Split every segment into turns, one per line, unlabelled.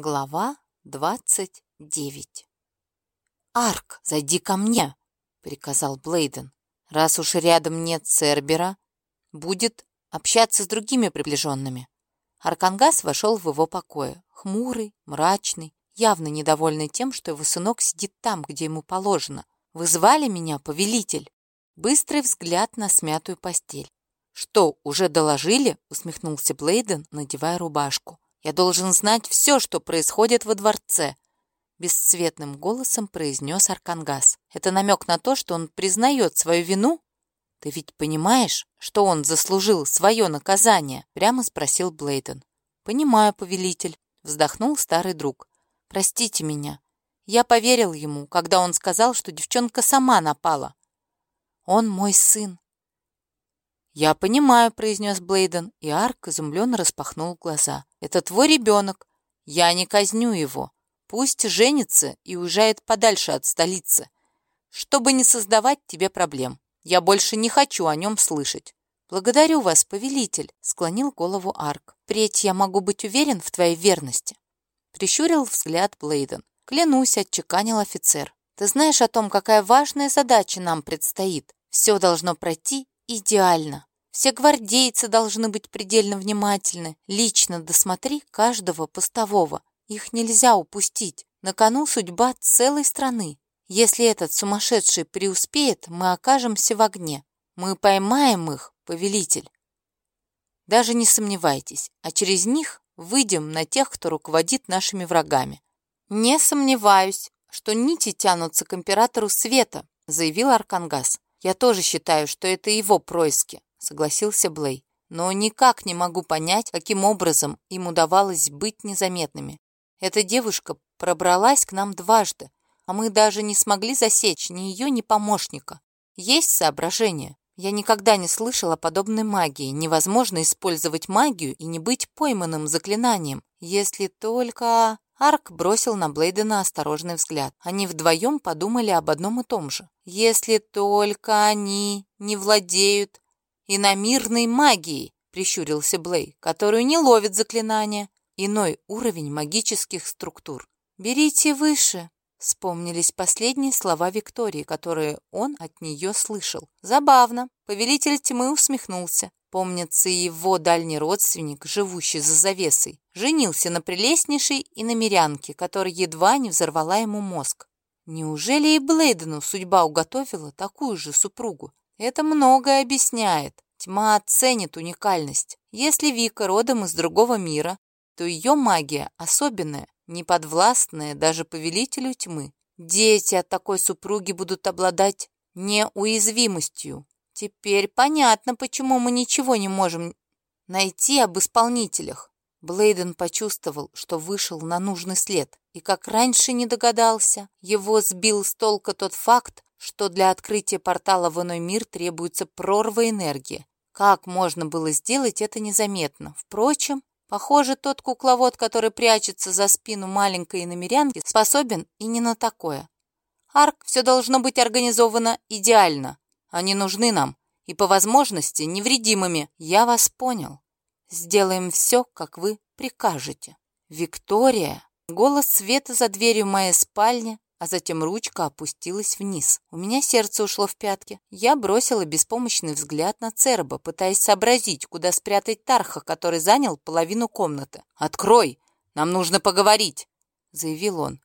Глава двадцать девять. «Арк, зайди ко мне!» — приказал Блейден. «Раз уж рядом нет Цербера, будет общаться с другими приближенными». Аркангас вошел в его покое, хмурый, мрачный, явно недовольный тем, что его сынок сидит там, где ему положено. «Вы звали меня, повелитель?» Быстрый взгляд на смятую постель. «Что, уже доложили?» — усмехнулся Блейден, надевая рубашку. Я должен знать все, что происходит во дворце», — бесцветным голосом произнес Аркангас. «Это намек на то, что он признает свою вину?» «Ты ведь понимаешь, что он заслужил свое наказание?» — прямо спросил Блейден. «Понимаю, повелитель», — вздохнул старый друг. «Простите меня. Я поверил ему, когда он сказал, что девчонка сама напала. Он мой сын». «Я понимаю», — произнес Блейден, и Арк изумленно распахнул глаза. Это твой ребенок. Я не казню его. Пусть женится и уезжает подальше от столицы, чтобы не создавать тебе проблем. Я больше не хочу о нем слышать. «Благодарю вас, повелитель», — склонил голову Арк. «Впредь я могу быть уверен в твоей верности». Прищурил взгляд Блейден. «Клянусь», — отчеканил офицер. «Ты знаешь о том, какая важная задача нам предстоит? Все должно пройти идеально». Все гвардейцы должны быть предельно внимательны. Лично досмотри каждого постового. Их нельзя упустить. На кону судьба целой страны. Если этот сумасшедший преуспеет, мы окажемся в огне. Мы поймаем их, повелитель. Даже не сомневайтесь, а через них выйдем на тех, кто руководит нашими врагами. Не сомневаюсь, что нити тянутся к императору света, заявил Аркангас. Я тоже считаю, что это его происки согласился Блей. «Но никак не могу понять, каким образом им удавалось быть незаметными. Эта девушка пробралась к нам дважды, а мы даже не смогли засечь ни ее, ни помощника. Есть соображение. Я никогда не слышал о подобной магии. Невозможно использовать магию и не быть пойманным заклинанием, если только...» Арк бросил на Блейдена осторожный взгляд. Они вдвоем подумали об одном и том же. «Если только они не владеют иномирной магией, прищурился Блей, которую не ловит заклинания. Иной уровень магических структур. Берите выше. Вспомнились последние слова Виктории, которые он от нее слышал. Забавно. Повелитель тьмы усмехнулся. Помнится, его дальний родственник, живущий за завесой, женился на прелестнейшей иномерянке, которая едва не взорвала ему мозг. Неужели и Блейдену судьба уготовила такую же супругу? Это многое объясняет. Тьма оценит уникальность. Если Вика родом из другого мира, то ее магия особенная, неподвластная даже повелителю тьмы. Дети от такой супруги будут обладать неуязвимостью. Теперь понятно, почему мы ничего не можем найти об исполнителях. Блейден почувствовал, что вышел на нужный след, и как раньше не догадался, его сбил с толка тот факт, что для открытия портала в иной мир требуется прорва энергии. Как можно было сделать это незаметно? Впрочем, похоже, тот кукловод, который прячется за спину маленькой иномерянки, способен и не на такое. Арк, все должно быть организовано идеально. Они нужны нам, и по возможности невредимыми. Я вас понял. Сделаем все, как вы прикажете. Виктория. Голос света за дверью моей спальни а затем ручка опустилась вниз. У меня сердце ушло в пятки. Я бросила беспомощный взгляд на Церба, пытаясь сообразить, куда спрятать Тарха, который занял половину комнаты. «Открой! Нам нужно поговорить!» — заявил он.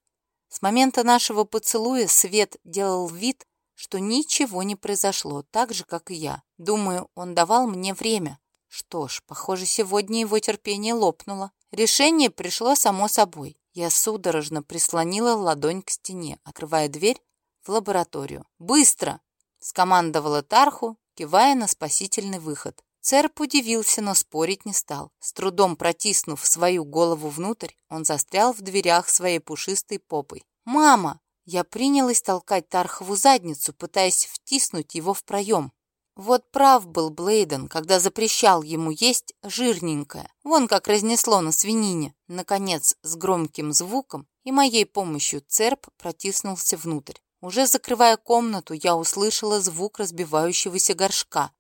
С момента нашего поцелуя Свет делал вид, что ничего не произошло, так же, как и я. Думаю, он давал мне время. Что ж, похоже, сегодня его терпение лопнуло. Решение пришло само собой. Я судорожно прислонила ладонь к стене, открывая дверь в лабораторию. «Быстро!» — скомандовала Тарху, кивая на спасительный выход. Церп удивился, но спорить не стал. С трудом протиснув свою голову внутрь, он застрял в дверях своей пушистой попой. «Мама!» Я принялась толкать Тархову задницу, пытаясь втиснуть его в проем. Вот прав был Блейден, когда запрещал ему есть жирненькое. Вон как разнесло на свинине. Наконец, с громким звуком и моей помощью церп протиснулся внутрь. Уже закрывая комнату, я услышала звук разбивающегося горшка.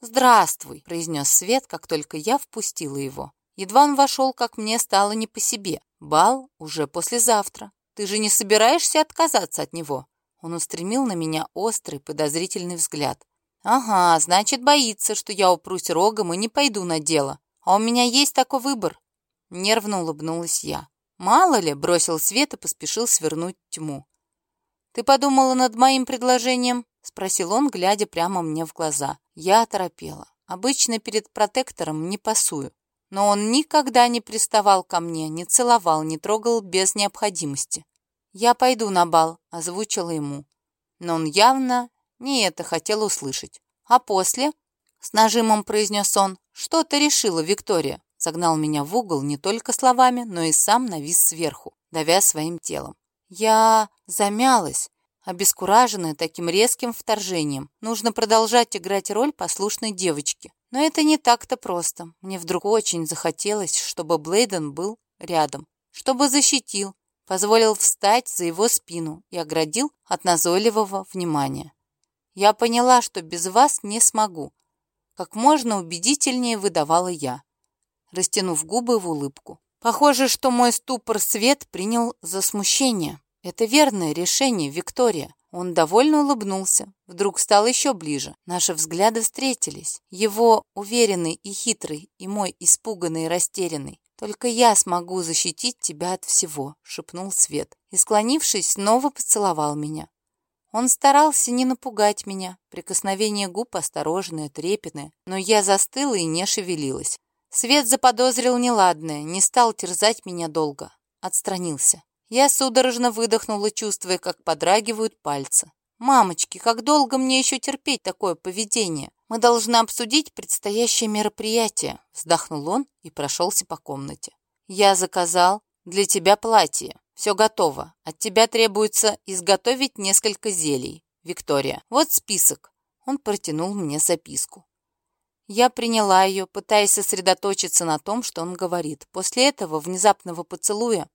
«Здравствуй!» — произнес Свет, как только я впустила его. Едва он вошел, как мне стало не по себе. Бал уже послезавтра. Ты же не собираешься отказаться от него?» Он устремил на меня острый, подозрительный взгляд. «Ага, значит, боится, что я упрусь рогом и не пойду на дело. А у меня есть такой выбор». Нервно улыбнулась я. «Мало ли», — бросил свет и поспешил свернуть тьму. «Ты подумала над моим предложением?» — спросил он, глядя прямо мне в глаза. Я оторопела. Обычно перед протектором не пасую. Но он никогда не приставал ко мне, не целовал, не трогал без необходимости. «Я пойду на бал», — озвучила ему. Но он явно не это хотел услышать. А после, с нажимом произнес он, что ты решила, Виктория? Загнал меня в угол не только словами, но и сам навис сверху, давя своим телом. Я замялась, обескураженная таким резким вторжением. Нужно продолжать играть роль послушной девочки. Но это не так-то просто. Мне вдруг очень захотелось, чтобы Блейден был рядом, чтобы защитил, позволил встать за его спину и оградил от назойливого внимания. Я поняла, что без вас не смогу. Как можно убедительнее выдавала я, растянув губы в улыбку. Похоже, что мой ступор свет принял за смущение. Это верное решение, Виктория. Он довольно улыбнулся, вдруг стал еще ближе. Наши взгляды встретились. Его уверенный и хитрый, и мой испуганный и растерянный. «Только я смогу защитить тебя от всего», — шепнул Свет. И, склонившись, снова поцеловал меня. Он старался не напугать меня, прикосновение губ осторожное, трепетное, но я застыла и не шевелилась. Свет заподозрил неладное, не стал терзать меня долго, отстранился. Я судорожно выдохнула, чувствуя, как подрагивают пальцы. «Мамочки, как долго мне еще терпеть такое поведение? Мы должны обсудить предстоящее мероприятие», вздохнул он и прошелся по комнате. «Я заказал для тебя платье. Все готово. От тебя требуется изготовить несколько зелий. Виктория, вот список. Он протянул мне записку. Я приняла ее, пытаясь сосредоточиться на том, что он говорит. После этого внезапного поцелуя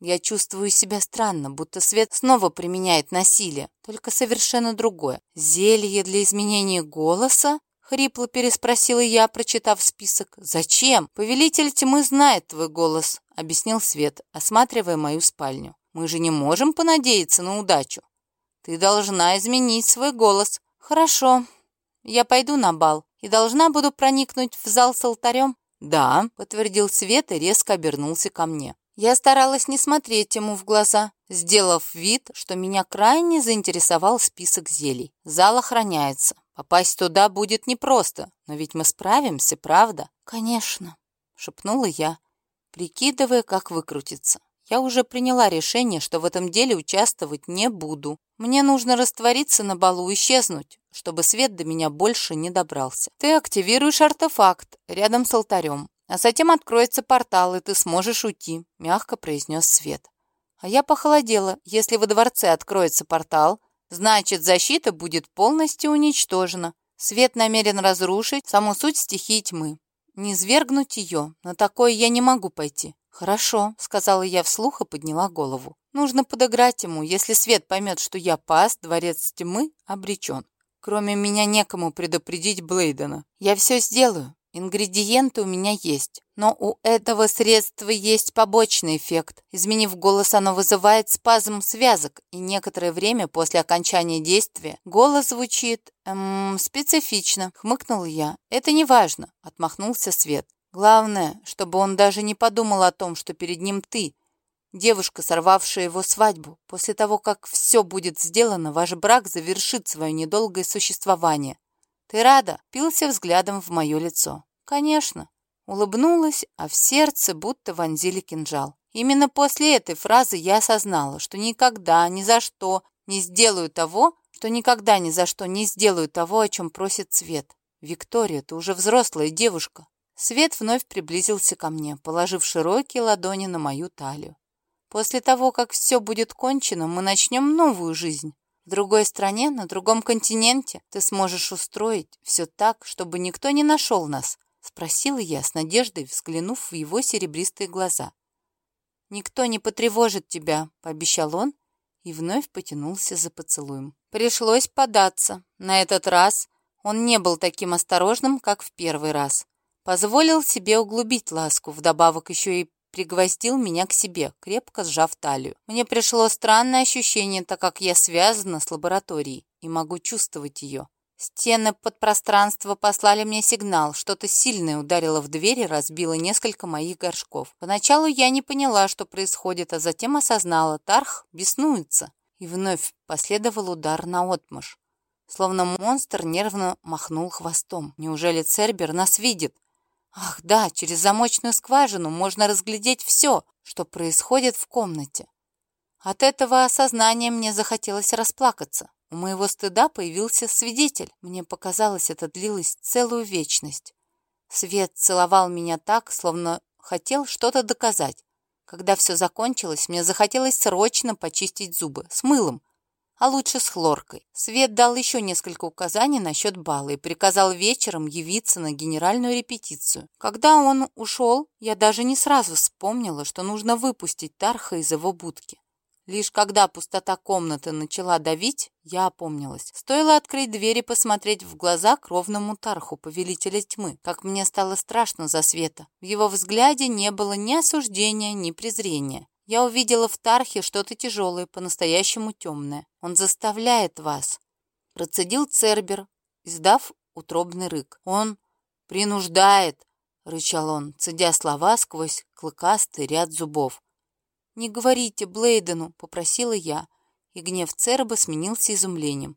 я чувствую себя странно, будто свет снова применяет насилие, только совершенно другое. Зелье для изменения голоса? Хрипло переспросила я, прочитав список. «Зачем? Повелитель тьмы знает твой голос», — объяснил Свет, осматривая мою спальню. «Мы же не можем понадеяться на удачу. Ты должна изменить свой голос». «Хорошо. Я пойду на бал и должна буду проникнуть в зал с алтарем». «Да», — подтвердил Свет и резко обернулся ко мне. Я старалась не смотреть ему в глаза, сделав вид, что меня крайне заинтересовал список зелий. Зал охраняется. Попасть туда будет непросто, но ведь мы справимся, правда? Конечно, шепнула я, прикидывая, как выкрутиться. Я уже приняла решение, что в этом деле участвовать не буду. Мне нужно раствориться на балу и исчезнуть, чтобы свет до меня больше не добрался. Ты активируешь артефакт рядом с алтарем, а затем откроется портал, и ты сможешь уйти», — мягко произнес Свет. А я похолодела. Если во дворце откроется портал, значит, защита будет полностью уничтожена. Свет намерен разрушить саму суть стихии тьмы. Не свергнуть ее, на такое я не могу пойти. «Хорошо», — сказала я вслух и подняла голову. «Нужно подыграть ему. Если Свет поймет, что я пас, дворец тьмы обречен. Кроме меня некому предупредить Блейдена. Я все сделаю. Ингредиенты у меня есть, но у этого средства есть побочный эффект. Изменив голос, оно вызывает спазм связок, и некоторое время после окончания действия голос звучит эм, специфично. Хмыкнул я. Это не важно, отмахнулся Свет. Главное, чтобы он даже не подумал о том, что перед ним ты, девушка, сорвавшая его свадьбу. После того, как все будет сделано, ваш брак завершит свое недолгое существование. «Ты рада?» — пился взглядом в мое лицо. «Конечно». Улыбнулась, а в сердце будто вонзили кинжал. Именно после этой фразы я осознала, что никогда, ни за что не сделаю того, что никогда ни за что не сделаю того, о чем просит Свет. «Виктория, ты уже взрослая девушка». Свет вновь приблизился ко мне, положив широкие ладони на мою талию. «После того, как все будет кончено, мы начнем новую жизнь. В другой стране, на другом континенте ты сможешь устроить все так, чтобы никто не нашел нас?» — спросила я с надеждой, взглянув в его серебристые глаза. «Никто не потревожит тебя», — пообещал он и вновь потянулся за поцелуем. Пришлось податься. На этот раз он не был таким осторожным, как в первый раз. Позволил себе углубить ласку, вдобавок еще и пригвоздил меня к себе, крепко сжав талию. Мне пришло странное ощущение, так как я связана с лабораторией и могу чувствовать ее. Стены подпространства послали мне сигнал. Что-то сильное ударило в дверь и разбило несколько моих горшков. Поначалу я не поняла, что происходит, а затем осознала. Тарх беснуется. И вновь последовал удар на отмышь. Словно монстр нервно махнул хвостом. Неужели Цербер нас видит? Ах да, через замочную скважину можно разглядеть все, что происходит в комнате. От этого осознания мне захотелось расплакаться. У моего стыда появился свидетель. Мне показалось, это длилось целую вечность. Свет целовал меня так, словно хотел что-то доказать. Когда все закончилось, мне захотелось срочно почистить зубы с мылом, а лучше с хлоркой. Свет дал еще несколько указаний насчет бала и приказал вечером явиться на генеральную репетицию. Когда он ушел, я даже не сразу вспомнила, что нужно выпустить Тарха из его будки. Лишь когда пустота комнаты начала давить, я опомнилась. Стоило открыть дверь и посмотреть в глаза кровному Тарху, повелителя тьмы, как мне стало страшно за Света. В его взгляде не было ни осуждения, ни презрения. Я увидела в Тархе что-то тяжелое, по-настоящему темное. Он заставляет вас. Процедил Цербер, издав утробный рык. Он принуждает, рычал он, цедя слова сквозь клыкастый ряд зубов. «Не говорите Блейдену», — попросила я, и гнев Церба сменился изумлением.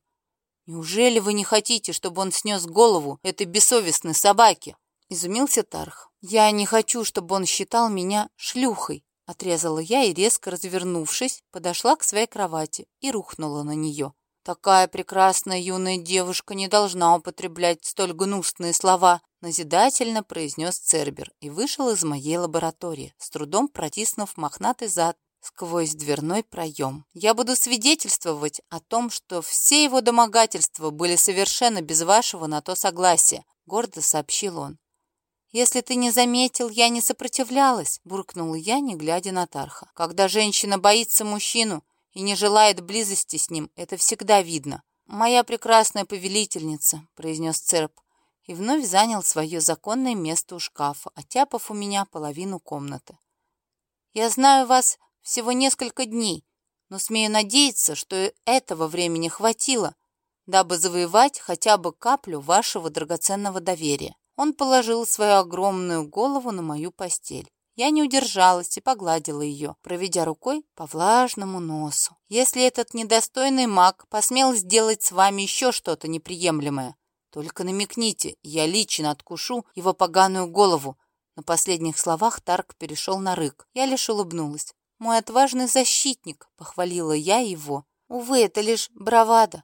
«Неужели вы не хотите, чтобы он снес голову этой бессовестной собаке?» — изумился Тарх. «Я не хочу, чтобы он считал меня шлюхой», Отрезала я и, резко развернувшись, подошла к своей кровати и рухнула на нее. Такая прекрасная юная девушка не должна употреблять столь гнусные слова, назидательно произнес Цербер и вышел из моей лаборатории, с трудом протиснув мохнатый зад сквозь дверной проем. Я буду свидетельствовать о том, что все его домогательства были совершенно без вашего на то согласия, гордо сообщил он. «Если ты не заметил, я не сопротивлялась», — буркнула я, не глядя на Тарха. «Когда женщина боится мужчину и не желает близости с ним, это всегда видно». «Моя прекрасная повелительница», — произнес Церп, и вновь занял свое законное место у шкафа, оттяпав у меня половину комнаты. «Я знаю вас всего несколько дней, но смею надеяться, что этого времени хватило, дабы завоевать хотя бы каплю вашего драгоценного доверия. Он положил свою огромную голову на мою постель. Я не удержалась и погладила ее, проведя рукой по влажному носу. Если этот недостойный маг посмел сделать с вами еще что-то неприемлемое, только намекните, я лично откушу его поганую голову. На последних словах Тарк перешел на рык. Я лишь улыбнулась. «Мой отважный защитник», — похвалила я его. «Увы, это лишь бравада.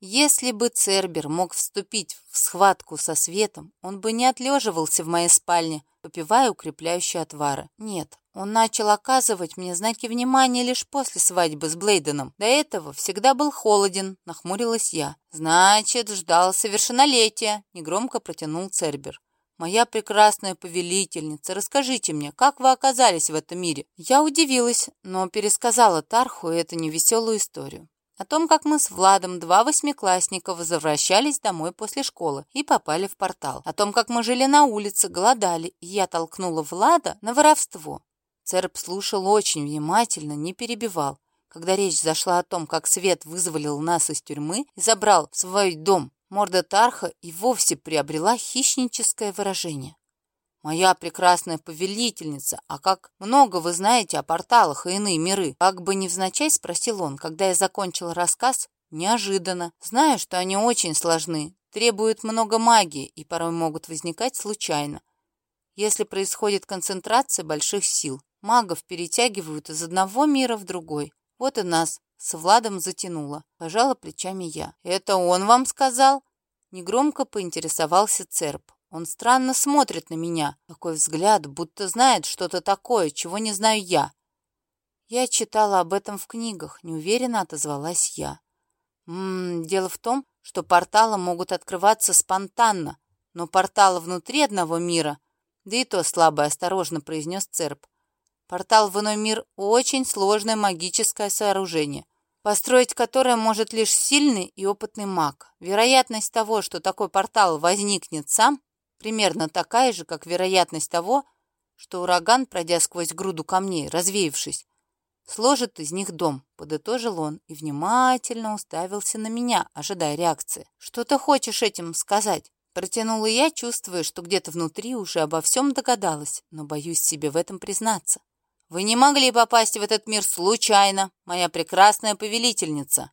Если бы Цербер мог вступить в схватку со светом, он бы не отлеживался в моей спальне, попивая укрепляющие отвары. Нет, он начал оказывать мне знаки внимания лишь после свадьбы с Блейденом. До этого всегда был холоден, нахмурилась я. «Значит, ждал совершеннолетия», — негромко протянул Цербер. «Моя прекрасная повелительница, расскажите мне, как вы оказались в этом мире?» Я удивилась, но пересказала Тарху эту невеселую историю о том, как мы с Владом, два восьмиклассника, возвращались домой после школы и попали в портал, о том, как мы жили на улице, голодали, и я толкнула Влада на воровство. Церб слушал очень внимательно, не перебивал. Когда речь зашла о том, как Свет вызволил нас из тюрьмы и забрал в свой дом, морда Тарха и вовсе приобрела хищническое выражение. «Моя прекрасная повелительница, а как много вы знаете о порталах и иные миры?» Как бы невзначай спросил он, когда я закончил рассказ, неожиданно. Знаю, что они очень сложны, требуют много магии и порой могут возникать случайно. Если происходит концентрация больших сил, магов перетягивают из одного мира в другой. Вот и нас с Владом затянуло. Пожала плечами я. «Это он вам сказал?» Негромко поинтересовался Церп. Он странно смотрит на меня. Такой взгляд, будто знает что-то такое, чего не знаю я. Я читала об этом в книгах, неуверенно отозвалась я. Ммм, дело в том, что порталы могут открываться спонтанно, но порталы внутри одного мира, да и то слабо и осторожно произнес Церп. Портал в иной мир — очень сложное магическое сооружение, построить которое может лишь сильный и опытный маг. Вероятность того, что такой портал возникнет сам, примерно такая же, как вероятность того, что ураган, пройдя сквозь груду камней, развеявшись, сложит из них дом, подытожил он и внимательно уставился на меня, ожидая реакции. «Что ты хочешь этим сказать?» Протянула я, чувствуя, что где-то внутри уже обо всем догадалась, но боюсь себе в этом признаться. «Вы не могли попасть в этот мир случайно, моя прекрасная повелительница!»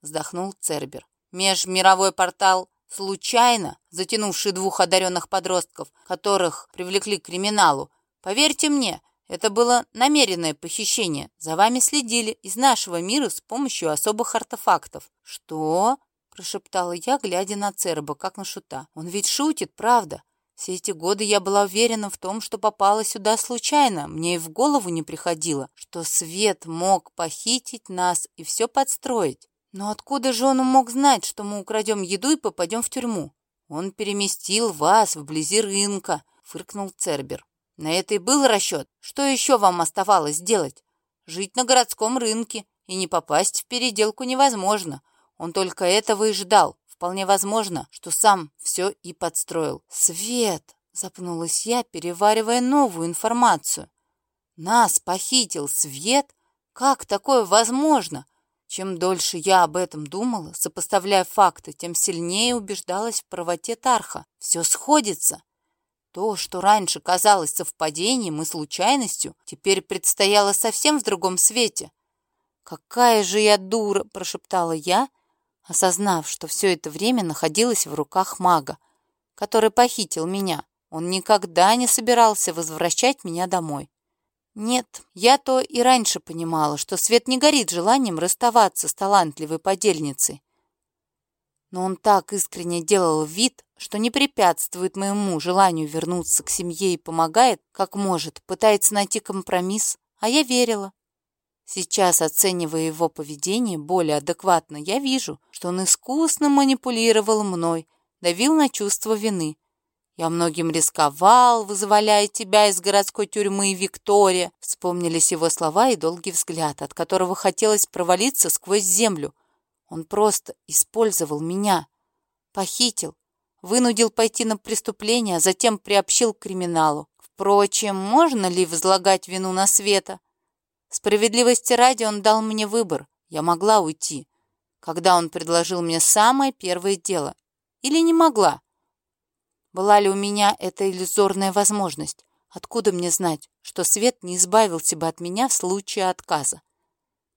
Вздохнул Цербер. «Межмировой портал случайно, затянувший двух одаренных подростков, которых привлекли к криминалу. Поверьте мне, это было намеренное похищение. За вами следили из нашего мира с помощью особых артефактов». «Что?» – прошептала я, глядя на Церба, как на шута. «Он ведь шутит, правда?» Все эти годы я была уверена в том, что попала сюда случайно. Мне и в голову не приходило, что Свет мог похитить нас и все подстроить. Но откуда же он мог знать, что мы украдем еду и попадем в тюрьму? Он переместил вас вблизи рынка, фыркнул Цербер. На это и был расчет. Что еще вам оставалось делать? Жить на городском рынке и не попасть в переделку невозможно. Он только этого и ждал. Вполне возможно, что сам все и подстроил. «Свет!» — запнулась я, переваривая новую информацию. «Нас похитил Свет? Как такое возможно?» Чем дольше я об этом думала, сопоставляя факты, тем сильнее убеждалась в правоте Тарха. Все сходится. То, что раньше казалось совпадением и случайностью, теперь предстояло совсем в другом свете. «Какая же я дура!» – прошептала я, осознав, что все это время находилась в руках мага, который похитил меня. Он никогда не собирался возвращать меня домой. Нет, я то и раньше понимала, что Свет не горит желанием расставаться с талантливой подельницей. Но он так искренне делал вид, что не препятствует моему желанию вернуться к семье и помогает, как может, пытается найти компромисс, а я верила. Сейчас, оценивая его поведение более адекватно, я вижу, что он искусно манипулировал мной, давил на чувство вины. Я многим рисковал, вызволяя тебя из городской тюрьмы, Виктория. Вспомнились его слова и долгий взгляд, от которого хотелось провалиться сквозь землю. Он просто использовал меня, похитил, вынудил пойти на преступление, а затем приобщил к криминалу. Впрочем, можно ли возлагать вину на Света? Справедливости ради он дал мне выбор. Я могла уйти, когда он предложил мне самое первое дело. Или не могла? Была ли у меня эта иллюзорная возможность? Откуда мне знать, что Свет не избавился бы от меня в случае отказа?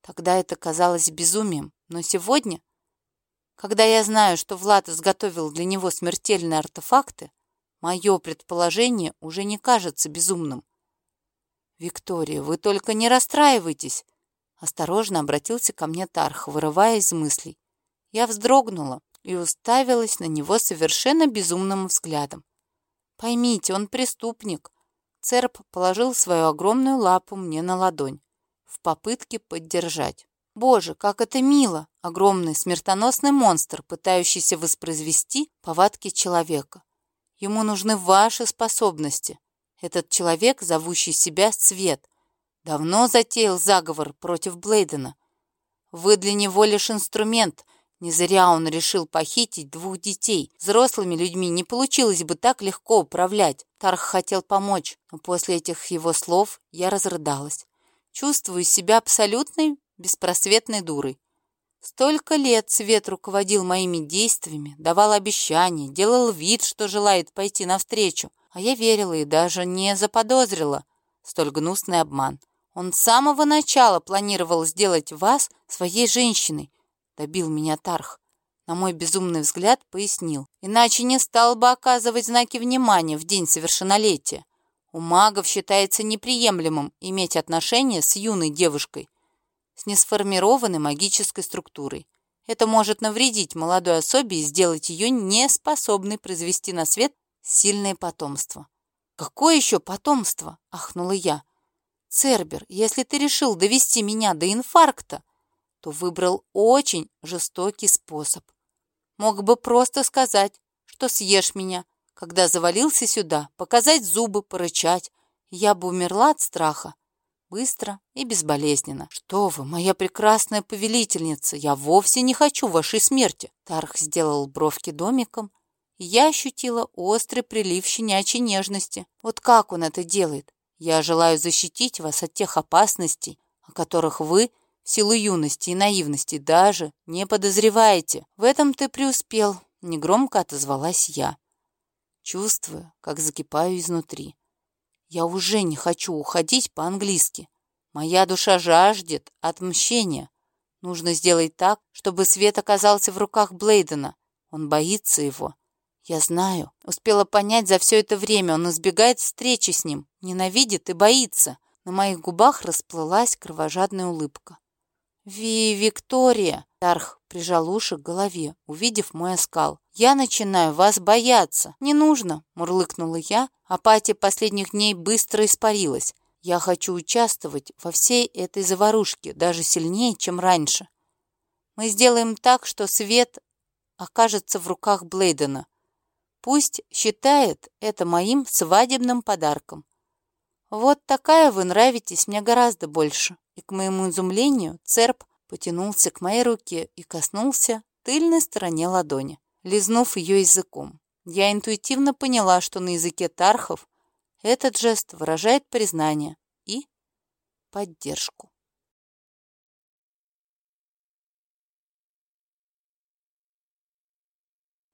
Тогда это казалось безумием, но сегодня, когда я знаю, что Влад изготовил для него смертельные артефакты, мое предположение уже не кажется безумным. «Виктория, вы только не расстраивайтесь!» Осторожно обратился ко мне Тарх, вырывая из мыслей. Я вздрогнула и уставилась на него совершенно безумным взглядом. «Поймите, он преступник!» Церп положил свою огромную лапу мне на ладонь в попытке поддержать. «Боже, как это мило!» Огромный смертоносный монстр, пытающийся воспроизвести повадки человека. Ему нужны ваши способности. Этот человек, зовущий себя Свет, давно затеял заговор против Блейдена. Вы для него лишь инструмент. Не зря он решил похитить двух детей. Взрослыми людьми не получилось бы так легко управлять. Тарх хотел помочь, но после этих его слов я разрыдалась. Чувствую себя абсолютной беспросветной дурой. Столько лет Свет руководил моими действиями, давал обещания, делал вид, что желает пойти навстречу. А я верила и даже не заподозрила столь гнусный обман. Он с самого начала планировал сделать вас своей женщиной, добил меня Тарх. На мой безумный взгляд пояснил. Иначе не стал бы оказывать знаки внимания в день совершеннолетия. У магов считается неприемлемым иметь отношения с юной девушкой, с несформированной магической структурой. Это может навредить молодой особе и сделать ее неспособной произвести на свет сильное потомство. «Какое еще потомство?» – ахнула я. «Цербер, если ты решил довести меня до инфаркта, то выбрал очень жестокий способ. Мог бы просто сказать, что съешь меня, когда завалился сюда, показать зубы, порычать. Я бы умерла от страха. Быстро и безболезненно. «Что вы, моя прекрасная повелительница, я вовсе не хочу вашей смерти!» Тарх сделал бровки домиком я ощутила острый прилив щенячьей нежности. Вот как он это делает? Я желаю защитить вас от тех опасностей, о которых вы в силу юности и наивности даже не подозреваете. В этом ты преуспел, негромко отозвалась я. Чувствую, как закипаю изнутри. Я уже не хочу уходить по-английски. Моя душа жаждет отмщения. Нужно сделать так, чтобы свет оказался в руках Блейдена. Он боится его. Я знаю. Успела понять за все это время. Он избегает встречи с ним, ненавидит и боится. На моих губах расплылась кровожадная улыбка. «Ви, Виктория!» Тарх прижал уши к голове, увидев мой оскал. «Я начинаю вас бояться!» «Не нужно!» — мурлыкнула я. Апатия последних дней быстро испарилась. Я хочу участвовать во всей этой заварушке, даже сильнее, чем раньше. Мы сделаем так, что свет окажется в руках Блейдена. Пусть считает это моим свадебным подарком. Вот такая вы нравитесь мне гораздо больше. И, к моему изумлению, Церб потянулся к моей руке и коснулся тыльной стороне ладони, лизнув ее языком. Я интуитивно поняла, что на языке тархов этот жест выражает признание и поддержку.